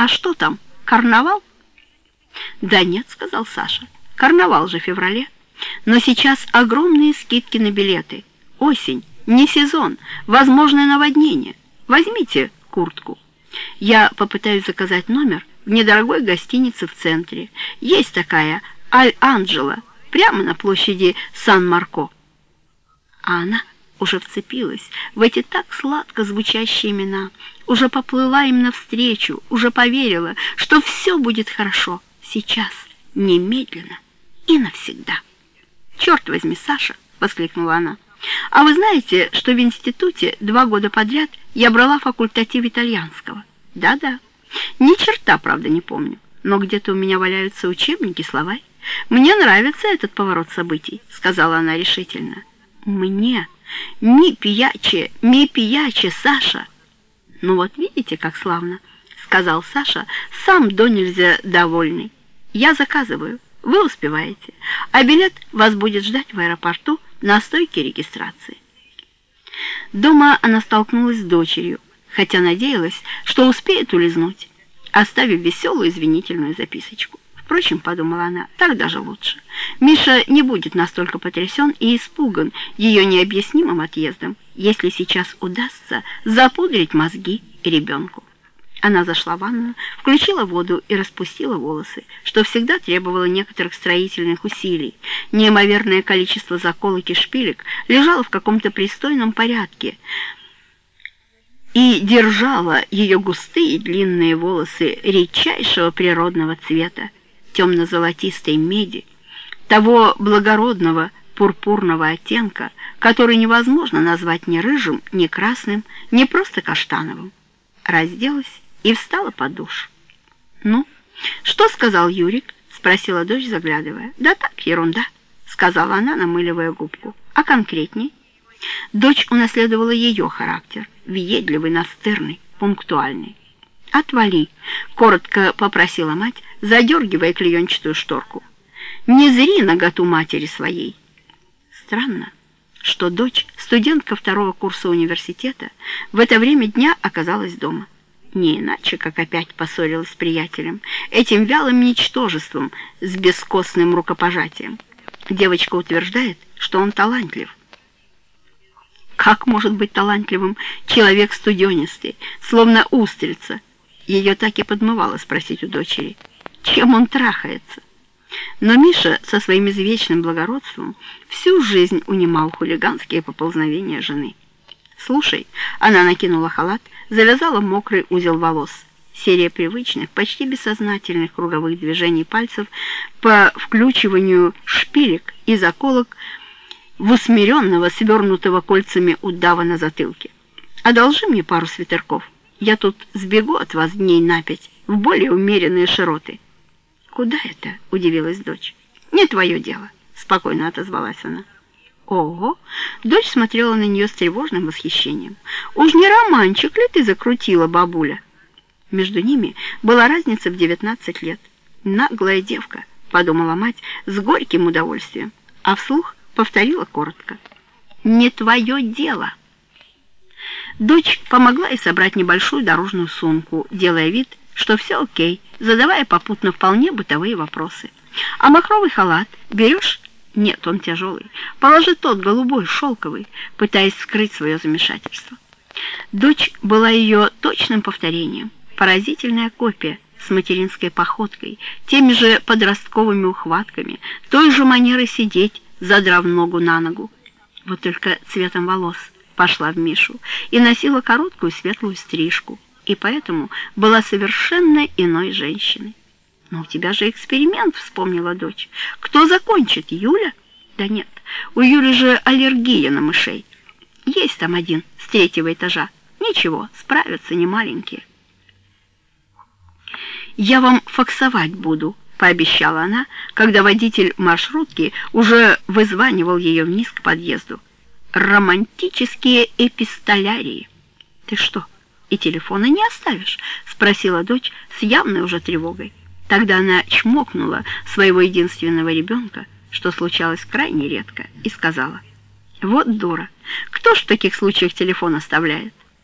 «А что там, карнавал?» «Да нет», — сказал Саша. «Карнавал же в феврале. Но сейчас огромные скидки на билеты. Осень, не сезон, возможное наводнение. Возьмите куртку. Я попытаюсь заказать номер в недорогой гостинице в центре. Есть такая Аль-Анджело, прямо на площади Сан-Марко». А она уже вцепилась в эти так сладко звучащие имена, уже поплыла им навстречу, уже поверила, что все будет хорошо сейчас, немедленно и навсегда. «Черт возьми, Саша!» — воскликнула она. «А вы знаете, что в институте два года подряд я брала факультатив итальянского? Да-да. Ни черта, правда, не помню. Но где-то у меня валяются учебники, словарь. Мне нравится этот поворот событий», — сказала она решительно. «Мне...» Ми пияче, ми пияче, Саша!» «Ну вот видите, как славно!» — сказал Саша, сам до нельзя довольный. «Я заказываю, вы успеваете, а билет вас будет ждать в аэропорту на стойке регистрации». Дома она столкнулась с дочерью, хотя надеялась, что успеет улизнуть, оставив веселую извинительную записочку. Впрочем, подумала она, так даже лучше. Миша не будет настолько потрясен и испуган ее необъяснимым отъездом, если сейчас удастся запудрить мозги ребенку. Она зашла в ванную, включила воду и распустила волосы, что всегда требовало некоторых строительных усилий. Неимоверное количество заколок и шпилек лежало в каком-то пристойном порядке и держала ее густые длинные волосы редчайшего природного цвета, темно-золотистой меди, того благородного пурпурного оттенка, который невозможно назвать ни рыжим, ни красным, ни просто каштановым. Разделась и встала под душ. «Ну, что сказал Юрик?» — спросила дочь, заглядывая. «Да так, ерунда», — сказала она, намыливая губку. «А конкретней?» Дочь унаследовала ее характер, въедливый, настырный, пунктуальный. «Отвали!» — коротко попросила мать, задергивая клеенчатую шторку. «Не зри наготу матери своей!» Странно, что дочь, студентка второго курса университета, в это время дня оказалась дома. Не иначе, как опять поссорилась с приятелем, этим вялым ничтожеством с бескостным рукопожатием. Девочка утверждает, что он талантлив. Как может быть талантливым человек студенистый, словно устрица, ее так и подмывало спросить у дочери, чем он трахается. Но Миша со своим извечным благородством всю жизнь унимал хулиганские поползновения жены. «Слушай», — она накинула халат, завязала мокрый узел волос. Серия привычных, почти бессознательных круговых движений пальцев по включиванию шпилек и заколок в усмиренного, свернутого кольцами удава на затылке. «Одолжи мне пару свитерков». Я тут сбегу от вас дней на пять, в более умеренные широты». «Куда это?» — удивилась дочь. «Не твое дело», — спокойно отозвалась она. Ого! Дочь смотрела на нее с тревожным восхищением. «Уж не романчик ли ты закрутила, бабуля?» Между ними была разница в девятнадцать лет. «Наглая девка», — подумала мать с горьким удовольствием, а вслух повторила коротко. «Не твое дело». Дочь помогла ей собрать небольшую дорожную сумку, делая вид, что все окей, задавая попутно вполне бытовые вопросы. «А махровый халат берешь?» «Нет, он тяжелый. Положи тот, голубой, шелковый», пытаясь скрыть свое замешательство. Дочь была ее точным повторением, поразительная копия с материнской походкой, теми же подростковыми ухватками, той же манерой сидеть, задрав ногу на ногу. Вот только цветом волос – пошла в Мишу и носила короткую светлую стрижку, и поэтому была совершенно иной женщиной. «Но у тебя же эксперимент», — вспомнила дочь. «Кто закончит, Юля?» «Да нет, у Юли же аллергия на мышей. Есть там один с третьего этажа. Ничего, справятся не маленькие». «Я вам факсовать буду», — пообещала она, когда водитель маршрутки уже вызванивал ее вниз к подъезду романтические эпистолярии. Ты что, и телефона не оставишь? Спросила дочь с явной уже тревогой. Тогда она чмокнула своего единственного ребенка, что случалось крайне редко, и сказала, «Вот дура, кто ж в таких случаях телефон оставляет?